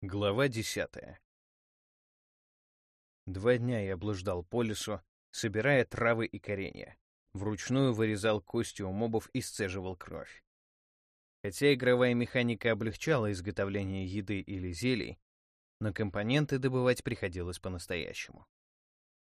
Глава десятая. Два дня я блуждал по лесу, собирая травы и коренья. Вручную вырезал кости у мобов и сцеживал кровь. Хотя игровая механика облегчала изготовление еды или зелий, но компоненты добывать приходилось по-настоящему.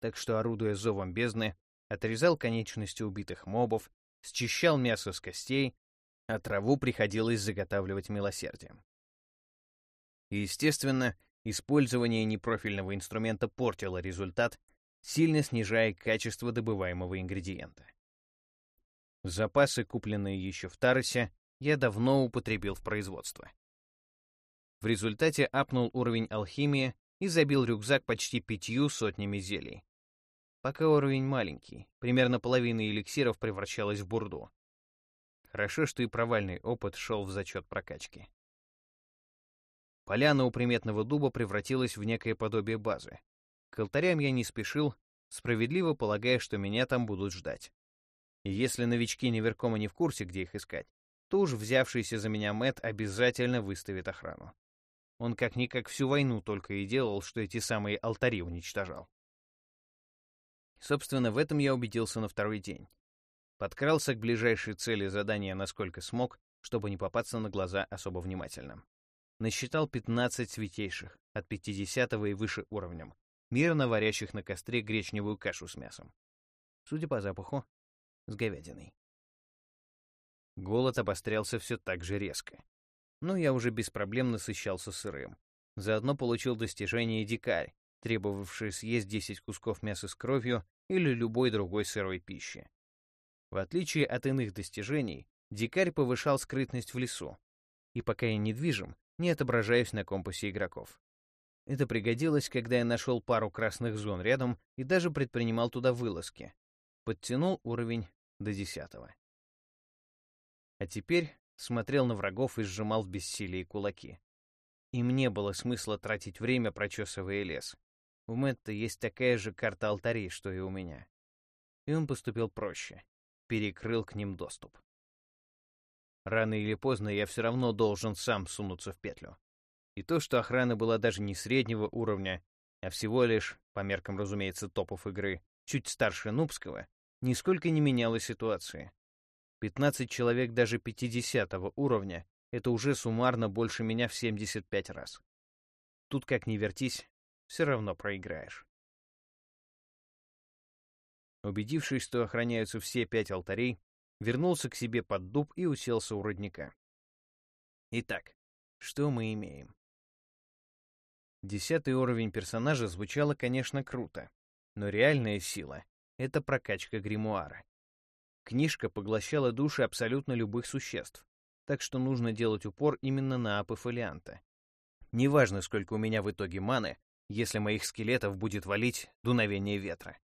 Так что, орудуя зовом бездны, отрезал конечности убитых мобов, счищал мясо с костей, а траву приходилось заготавливать милосердием. Естественно, использование непрофильного инструмента портило результат, сильно снижая качество добываемого ингредиента. Запасы, купленные еще в Таросе, я давно употребил в производство. В результате апнул уровень алхимии и забил рюкзак почти пятью сотнями зелий. Пока уровень маленький, примерно половина эликсиров превращалась в бурду. Хорошо, что и провальный опыт шел в зачет прокачки. Поляна у приметного дуба превратилась в некое подобие базы. К алтарям я не спешил, справедливо полагая, что меня там будут ждать. И если новички неверкома не в курсе, где их искать, то уж взявшийся за меня Мэт обязательно выставит охрану. Он как-никак всю войну только и делал, что эти самые алтари уничтожал. Собственно, в этом я убедился на второй день. Подкрался к ближайшей цели задания насколько смог, чтобы не попасться на глаза особо внимательным. Насчитал 15 святейших, от 50 и выше уровнем, мирно варящих на костре гречневую кашу с мясом. Судя по запаху, с говядиной. Голод обострялся все так же резко. Но я уже без проблем насыщался сырым. Заодно получил достижение дикарь, требовавший съесть 10 кусков мяса с кровью или любой другой сырой пищи. В отличие от иных достижений, дикарь повышал скрытность в лесу, и пока я недвижим, не отображаюсь на компасе игроков. Это пригодилось, когда я нашел пару красных зон рядом и даже предпринимал туда вылазки. Подтянул уровень до десятого. А теперь смотрел на врагов и сжимал в бессилии кулаки. Им не было смысла тратить время, прочесывая лес. У Мэтта есть такая же карта алтарей, что и у меня. И он поступил проще. Перекрыл к ним доступ. Рано или поздно я все равно должен сам сунуться в петлю. И то, что охрана была даже не среднего уровня, а всего лишь, по меркам, разумеется, топов игры, чуть старше Нубского, нисколько не меняло ситуации. 15 человек даже 50 уровня — это уже суммарно больше меня в 75 раз. Тут как ни вертись, все равно проиграешь. Убедившись, что охраняются все пять алтарей, вернулся к себе под дуб и уселся у родника. Итак, что мы имеем? Десятый уровень персонажа звучало, конечно, круто, но реальная сила — это прокачка гримуара. Книжка поглощала души абсолютно любых существ, так что нужно делать упор именно на апофолианта. Неважно, сколько у меня в итоге маны, если моих скелетов будет валить дуновение ветра.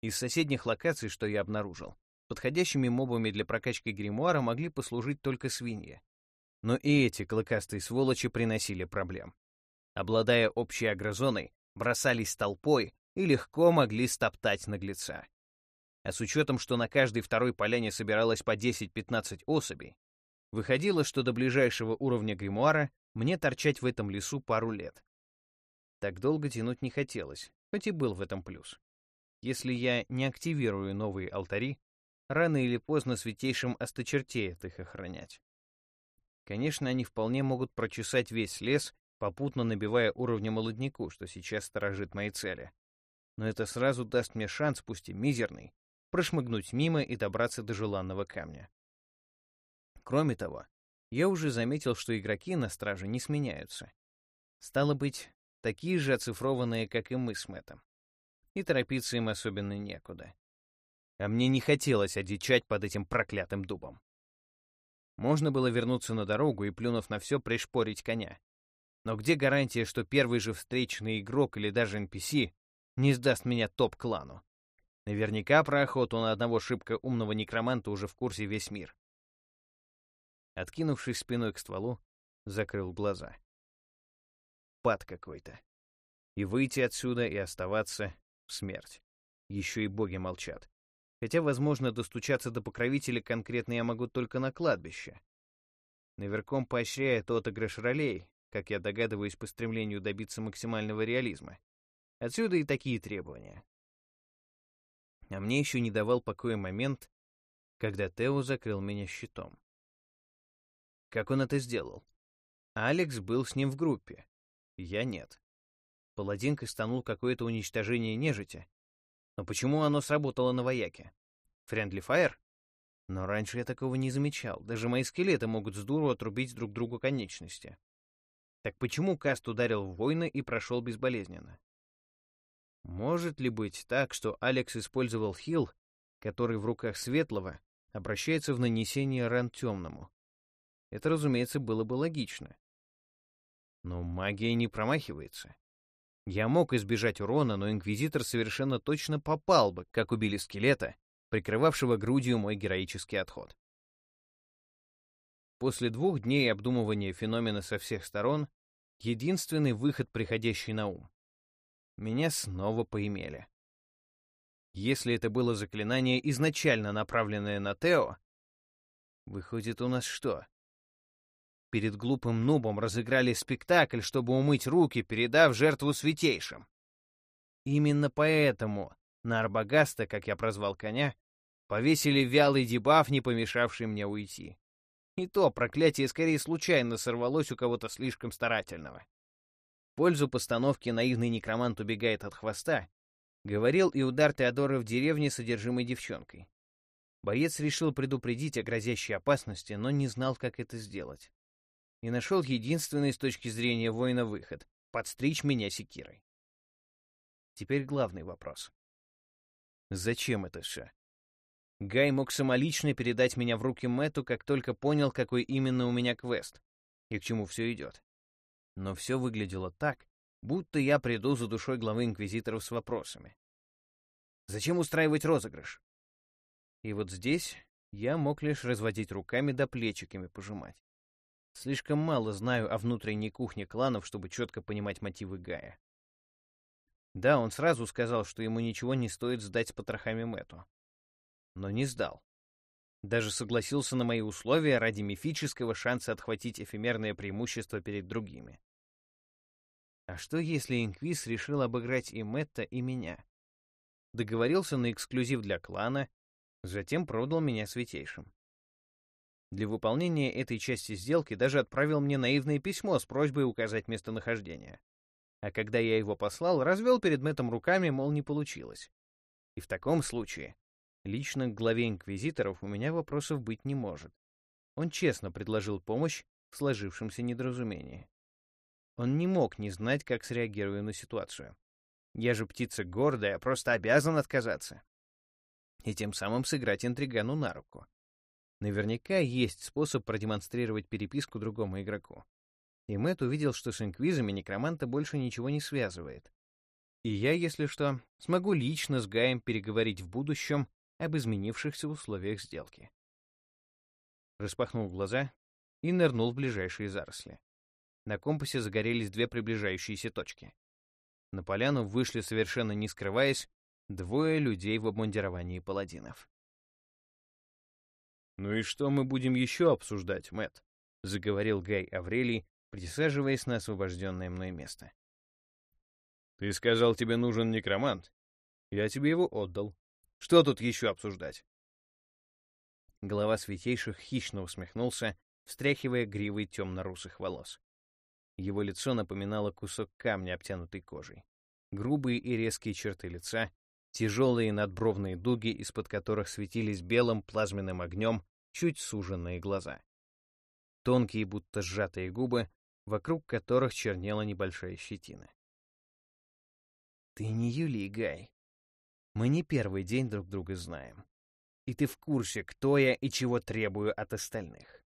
Из соседних локаций, что я обнаружил, подходящими мобами для прокачки гримуара могли послужить только свиньи. Но и эти клыкастые сволочи приносили проблем. Обладая общей агрозоной, бросались толпой и легко могли стоптать наглеца. А с учетом, что на каждой второй поляне собиралось по 10-15 особей, выходило, что до ближайшего уровня гримуара мне торчать в этом лесу пару лет. Так долго тянуть не хотелось, хоть и был в этом плюс. Если я не активирую новые алтари, рано или поздно святейшим осточертеет их охранять. Конечно, они вполне могут прочесать весь лес, попутно набивая уровня молодняку, что сейчас сторожит мои цели. Но это сразу даст мне шанс, пусть и мизерный, прошмыгнуть мимо и добраться до желанного камня. Кроме того, я уже заметил, что игроки на страже не сменяются. Стало быть, такие же оцифрованные, как и мы с Мэттом. И торопиться им особенно некуда. А мне не хотелось одичать под этим проклятым дубом. Можно было вернуться на дорогу и, плюнув на все, пришпорить коня. Но где гарантия, что первый же встречный игрок или даже NPC не сдаст меня топ-клану? Наверняка про охоту на одного шибко умного некроманта уже в курсе весь мир. Откинувшись спиной к стволу, закрыл глаза. Пад какой-то. И выйти отсюда, и оставаться — смерть. Еще и боги молчат. Хотя, возможно, достучаться до покровителя конкретно я могу только на кладбище. Наверхом поощряет отыгрыш ролей, как я догадываюсь по стремлению добиться максимального реализма. Отсюда и такие требования. А мне еще не давал покоя момент, когда Тео закрыл меня щитом. Как он это сделал? Алекс был с ним в группе. Я нет. Паладин кастанул какое-то уничтожение нежити. Но почему оно сработало на вояке? Френдли фаер? Но раньше я такого не замечал. Даже мои скелеты могут здорово отрубить друг другу конечности. Так почему каст ударил в воина и прошел безболезненно? Может ли быть так, что Алекс использовал хил, который в руках Светлого обращается в нанесение ран темному? Это, разумеется, было бы логично. Но магия не промахивается. Я мог избежать урона, но Инквизитор совершенно точно попал бы, как убили скелета, прикрывавшего грудью мой героический отход. После двух дней обдумывания феномена со всех сторон, единственный выход, приходящий на ум. Меня снова поимели. Если это было заклинание, изначально направленное на Тео, выходит, у нас что? Перед глупым нубом разыграли спектакль, чтобы умыть руки, передав жертву святейшим. Именно поэтому на Арбагаста, как я прозвал коня, повесили вялый дебаф, не помешавший мне уйти. И то проклятие скорее случайно сорвалось у кого-то слишком старательного. В пользу постановки наивный некромант убегает от хвоста, говорил и удар Теодора в деревне содержимой девчонкой. Боец решил предупредить о грозящей опасности, но не знал, как это сделать. И нашел единственный с точки зрения воина выход — подстричь меня секирой. Теперь главный вопрос. Зачем это все? Гай мог самолично передать меня в руки Мэтту, как только понял, какой именно у меня квест и к чему все идет. Но все выглядело так, будто я приду за душой главы инквизиторов с вопросами. Зачем устраивать розыгрыш? И вот здесь я мог лишь разводить руками да плечиками пожимать. Слишком мало знаю о внутренней кухне кланов, чтобы четко понимать мотивы Гая. Да, он сразу сказал, что ему ничего не стоит сдать с потрохами Мэту. Но не сдал. Даже согласился на мои условия ради мифического шанса отхватить эфемерное преимущество перед другими. А что, если Инквиз решил обыграть и Мэтта, и меня? Договорился на эксклюзив для клана, затем продал меня святейшим. Для выполнения этой части сделки даже отправил мне наивное письмо с просьбой указать местонахождение. А когда я его послал, развел перед Мэттом руками, мол, не получилось. И в таком случае, лично к главе инквизиторов у меня вопросов быть не может. Он честно предложил помощь в сложившемся недоразумении. Он не мог не знать, как среагирую на ситуацию. Я же птица гордая, просто обязан отказаться. И тем самым сыграть интригану на руку. Наверняка есть способ продемонстрировать переписку другому игроку и Мэтт увидел, что с инквизами некроманта больше ничего не связывает. И я, если что, смогу лично с Гаем переговорить в будущем об изменившихся условиях сделки. Распахнул глаза и нырнул в ближайшие заросли. На компасе загорелись две приближающиеся точки. На поляну вышли, совершенно не скрываясь, двое людей в обмундировании паладинов. «Ну и что мы будем еще обсуждать, Мэтт?» — заговорил Гай Аврелий, присаживаясь на освобожденное мной место. «Ты сказал, тебе нужен некромант. Я тебе его отдал. Что тут еще обсуждать?» Глава святейших хищно усмехнулся, встряхивая гривой темно-русых волос. Его лицо напоминало кусок камня, обтянутый кожей. Грубые и резкие черты лица, тяжелые надбровные дуги, из-под которых светились белым плазменным огнем чуть суженные глаза. Тонкие, будто сжатые губы, вокруг которых чернела небольшая щетина. «Ты не Юлий, Гай. Мы не первый день друг друга знаем. И ты в курсе, кто я и чего требую от остальных».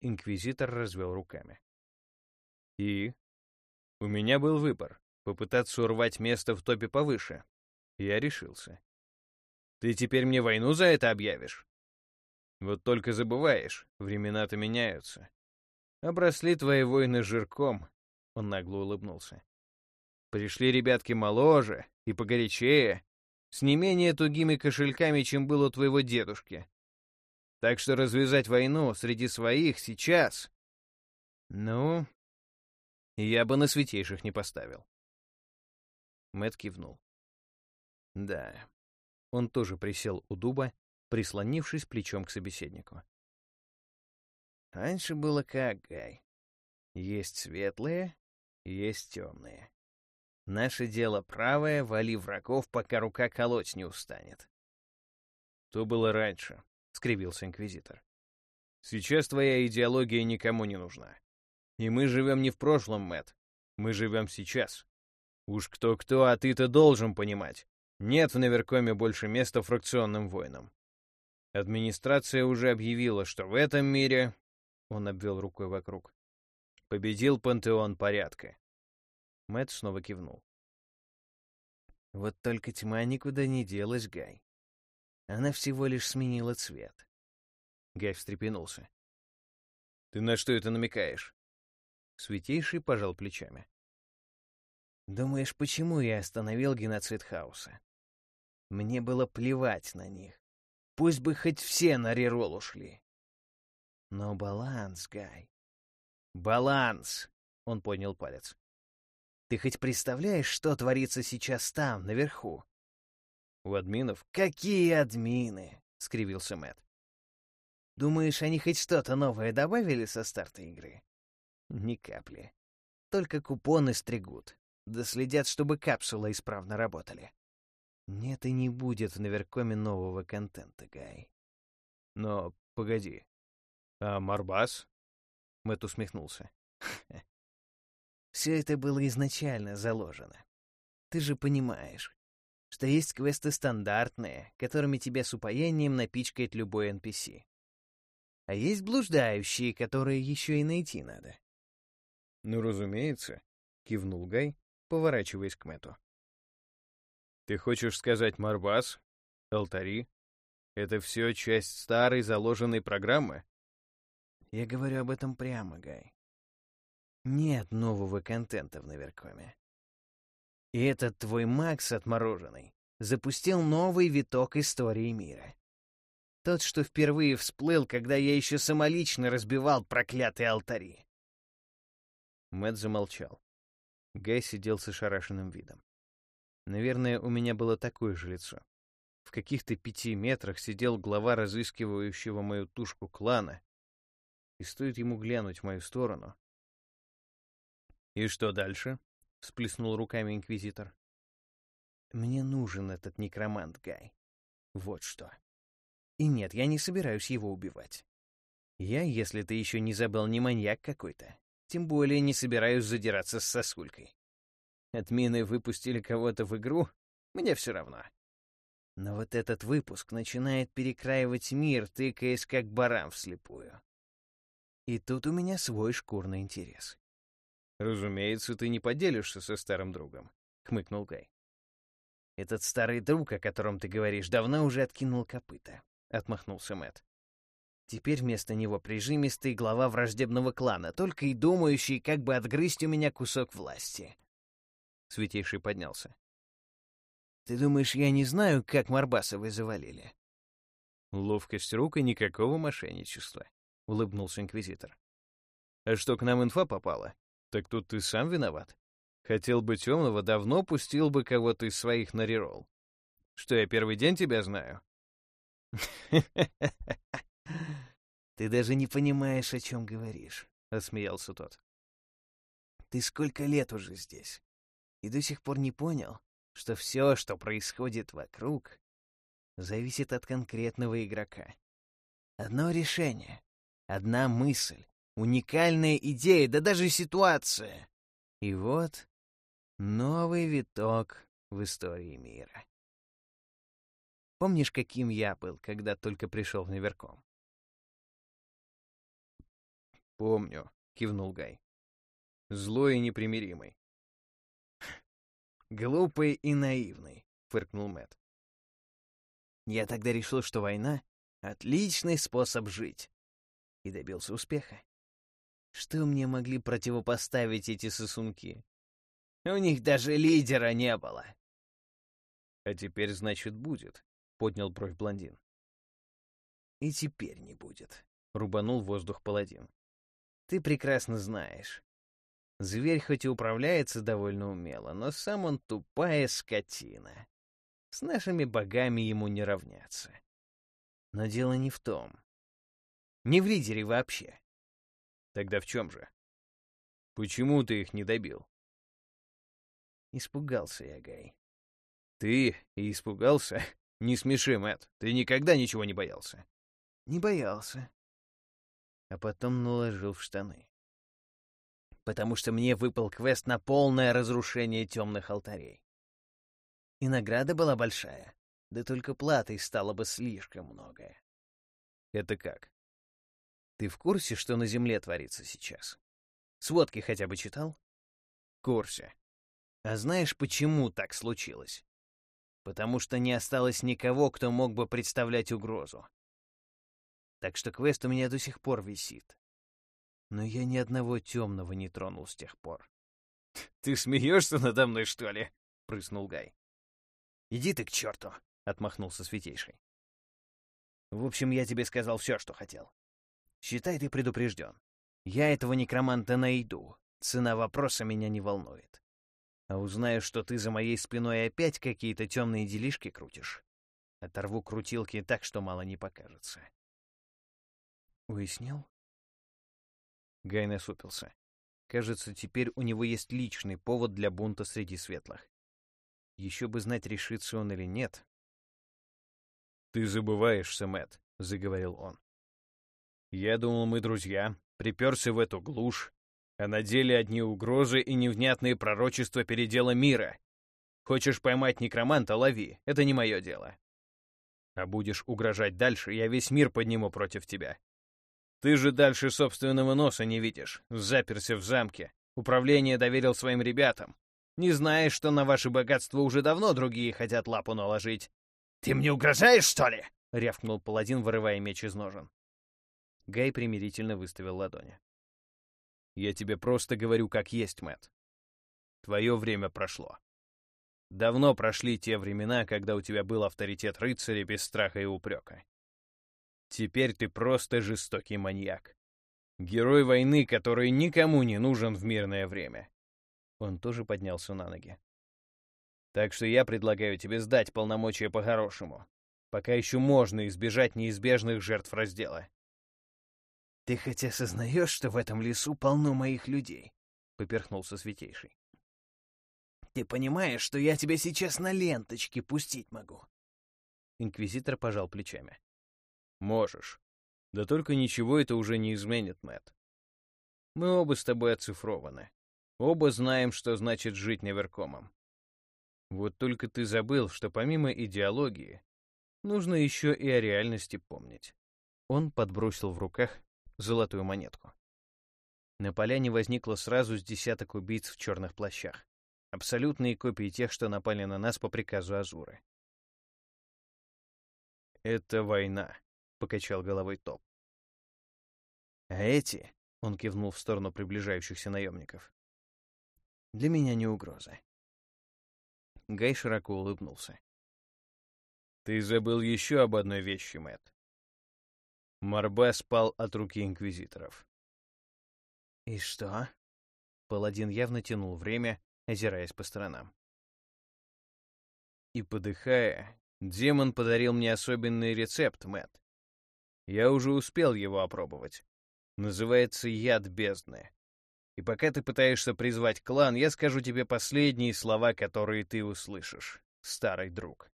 Инквизитор развел руками. «И? У меня был выбор — попытаться урвать место в топе повыше. Я решился. Ты теперь мне войну за это объявишь? Вот только забываешь, времена-то меняются. Обросли твои воины жирком, — он нагло улыбнулся. Пришли ребятки моложе и погорячее, с не менее тугими кошельками, чем было у твоего дедушки. Так что развязать войну среди своих сейчас... Ну, Я бы на святейших не поставил. Мэт кивнул. Да. Он тоже присел у дуба, прислонившись плечом к собеседнику. Раньше было как, Гай. Есть светлые, есть темные. Наше дело правое, вали врагов, пока рука колоть не устанет. То было раньше, — скривился инквизитор. Сейчас твоя идеология никому не нужна. И мы живем не в прошлом, Мэт. Мы живем сейчас. Уж кто-кто, а ты-то должен понимать. Нет в Наверкоме больше места фракционным воинам. Администрация уже объявила, что в этом мире... Он обвел рукой вокруг. Победил пантеон порядка. Мэт снова кивнул. Вот только тьма никуда не делась, Гай. Она всего лишь сменила цвет. Гай встрепенулся. «Ты на что это намекаешь?» Святейший пожал плечами. «Думаешь, почему я остановил геноцид хаоса? Мне было плевать на них. Пусть бы хоть все на рерол ушли. Но баланс, Гай. Баланс!» — он поднял палец. «Ты хоть представляешь, что творится сейчас там, наверху?» «У админов?» «Какие админы?» — скривился Мэт. «Думаешь, они хоть что-то новое добавили со старта игры?» «Ни капли. Только купоны стригут, да следят, чтобы капсулы исправно работали. Нет и не будет в Наверкоме нового контента, Гай». «Но, погоди. А Марбас?» Мэт усмехнулся. «Все это было изначально заложено. Ты же понимаешь, что есть квесты стандартные, которыми тебя с упоением напичкает любой NPC. А есть блуждающие, которые еще и найти надо. «Ну, разумеется», — кивнул Гай, поворачиваясь к Мэту. «Ты хочешь сказать Марбас? Алтари? Это все часть старой заложенной программы?» «Я говорю об этом прямо, Гай. Нет нового контента в Наверкоме. И этот твой Макс отмороженный запустил новый виток истории мира. Тот, что впервые всплыл, когда я еще самолично разбивал проклятые алтари. Мэт замолчал. Гай сидел с ошарашенным видом. Наверное, у меня было такое же лицо. В каких-то пяти метрах сидел глава разыскивающего мою тушку клана, и стоит ему глянуть в мою сторону. «И что дальше?» — всплеснул руками инквизитор. «Мне нужен этот некромант, Гай. Вот что. И нет, я не собираюсь его убивать. Я, если ты еще не забыл, не маньяк какой-то. Тем более не собираюсь задираться с сосулькой. Отмины выпустили кого-то в игру, мне все равно. Но вот этот выпуск начинает перекраивать мир, тыкаясь как баран вслепую. И тут у меня свой шкурный интерес. «Разумеется, ты не поделишься со старым другом», — хмыкнул Гай. «Этот старый друг, о котором ты говоришь, давно уже откинул копыта», — отмахнулся Мэт. «Теперь вместо него прижимистый глава враждебного клана, только и думающий, как бы отгрызть у меня кусок власти». Святейший поднялся. «Ты думаешь, я не знаю, как Марбасовы завалили?» «Ловкость рук и никакого мошенничества», — улыбнулся инквизитор. «А что, к нам инфа попала? Так тут ты сам виноват. Хотел бы темного, давно пустил бы кого-то из своих на реролл. Что, я первый день тебя знаю? Ты даже не понимаешь, о чем говоришь, — осмеялся тот. Ты сколько лет уже здесь? И до сих пор не понял, что все, что происходит вокруг, зависит от конкретного игрока. Одно решение, одна мысль, Уникальная идея, да даже ситуация. И вот новый виток в истории мира. Помнишь, каким я был, когда только пришел в Неверком? «Помню», — кивнул Гай. «Злой и непримиримый». «Глупый и наивный», — фыркнул Мэт. «Я тогда решил, что война — отличный способ жить» и добился успеха. Что мне могли противопоставить эти сосунки? У них даже лидера не было. А теперь, значит, будет, — поднял бровь блондин. И теперь не будет, — рубанул воздух паладин. Ты прекрасно знаешь. Зверь хоть и управляется довольно умело, но сам он тупая скотина. С нашими богами ему не равняться. Но дело не в том. Не в лидере вообще. Тогда в чем же? Почему ты их не добил? Испугался я, Гай. Ты и испугался? Не смеши, Мэтт. Ты никогда ничего не боялся. Не боялся. А потом наложил в штаны. Потому что мне выпал квест на полное разрушение темных алтарей. И награда была большая. Да только платой стало бы слишком многое. Это как? Ты в курсе, что на Земле творится сейчас? Сводки хотя бы читал? В курсе. А знаешь, почему так случилось? Потому что не осталось никого, кто мог бы представлять угрозу. Так что квест у меня до сих пор висит. Но я ни одного темного не тронул с тех пор. «Ты смеешься надо мной, что ли?» — прыснул Гай. «Иди ты к черту!» — отмахнулся Святейший. «В общем, я тебе сказал все, что хотел. Считай, ты предупрежден. Я этого некроманта найду. Цена вопроса меня не волнует. А узнаю, что ты за моей спиной опять какие-то темные делишки крутишь. Оторву крутилки так, что мало не покажется. Уяснил? Гай насупился. Кажется, теперь у него есть личный повод для бунта среди светлых. Еще бы знать, решится он или нет. «Ты забываешься, Мэтт», — заговорил он. «Я думал, мы друзья, приперся в эту глушь, а на деле одни угрозы и невнятные пророчества передела мира. Хочешь поймать некроманта — лови, это не мое дело. А будешь угрожать дальше, я весь мир подниму против тебя. Ты же дальше собственного носа не видишь, заперся в замке, управление доверил своим ребятам, не знаешь, что на ваше богатство уже давно другие хотят лапу наложить. «Ты мне угрожаешь, что ли?» — рявкнул паладин, вырывая меч из ножен. Гай примирительно выставил ладони. «Я тебе просто говорю, как есть, Мэт. Твое время прошло. Давно прошли те времена, когда у тебя был авторитет рыцаря без страха и упрека. Теперь ты просто жестокий маньяк. Герой войны, который никому не нужен в мирное время. Он тоже поднялся на ноги. «Так что я предлагаю тебе сдать полномочия по-хорошему, пока еще можно избежать неизбежных жертв раздела». «Ты хоть осознаешь, что в этом лесу полно моих людей?» — поперхнулся Святейший. «Ты понимаешь, что я тебя сейчас на ленточке пустить могу?» Инквизитор пожал плечами. «Можешь. Да только ничего это уже не изменит, Мэтт. Мы оба с тобой оцифрованы. Оба знаем, что значит жить неверкомом. Вот только ты забыл, что помимо идеологии, нужно еще и о реальности помнить. Он подбросил в руках золотую монетку. На поляне возникло сразу с десяток убийц в черных плащах. Абсолютные копии тех, что напали на нас по приказу Азуры. «Это война», — покачал головой Топ. «А эти», — он кивнул в сторону приближающихся наемников, для меня не угроза. Гай широко улыбнулся. Ты забыл еще об одной вещи, Мэтт. Марбе спал от руки инквизиторов. И что? Паладин явно тянул время, озираясь по сторонам. И подыхая, демон подарил мне особенный рецепт, Мэтт. Я уже успел его опробовать. Называется яд бездны. И пока ты пытаешься призвать клан, я скажу тебе последние слова, которые ты услышишь, старый друг.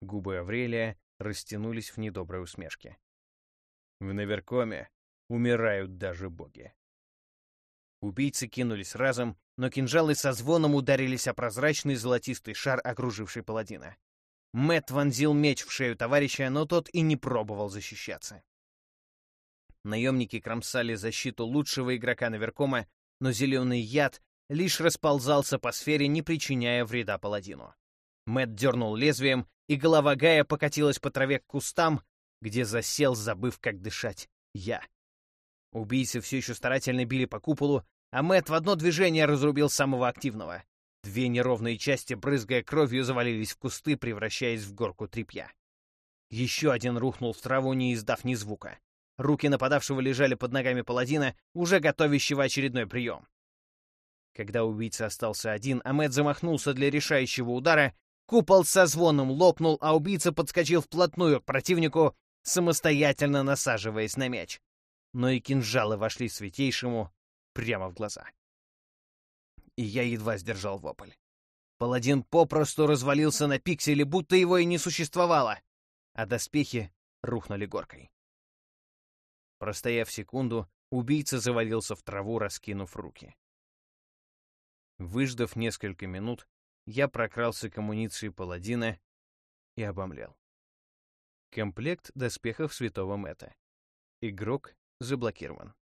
Губы Аврелия растянулись в недоброй усмешке. В Наверкоме умирают даже боги. Убийцы кинулись разом, но кинжалы со звоном ударились о прозрачный золотистый шар, окруживший паладина. Мэт вонзил меч в шею товарища, но тот и не пробовал защищаться. Наемники кромсали защиту лучшего игрока Наверкома, но зеленый яд лишь расползался по сфере, не причиняя вреда паладину. Мэт дернул лезвием, и голова Гая покатилась по траве к кустам, где засел, забыв, как дышать, я. Убийцы все еще старательно били по куполу, а Мэт в одно движение разрубил самого активного. Две неровные части, брызгая кровью, завалились в кусты, превращаясь в горку тряпья. Еще один рухнул в траву, не издав ни звука. Руки нападавшего лежали под ногами паладина, уже готовящего очередной прием. Когда убийца остался один, Амед замахнулся для решающего удара, купол со звоном лопнул, а убийца подскочил вплотную к противнику, самостоятельно насаживаясь на меч. Но и кинжалы вошли святейшему прямо в глаза. И я едва сдержал вопль. Паладин попросту развалился на пиксели, будто его и не существовало, а доспехи рухнули горкой. Простояв секунду, убийца завалился в траву, раскинув руки. Выждав несколько минут, я прокрался к амуниции паладина и обомлел. Комплект доспехов святого Мэтта. Игрок заблокирован.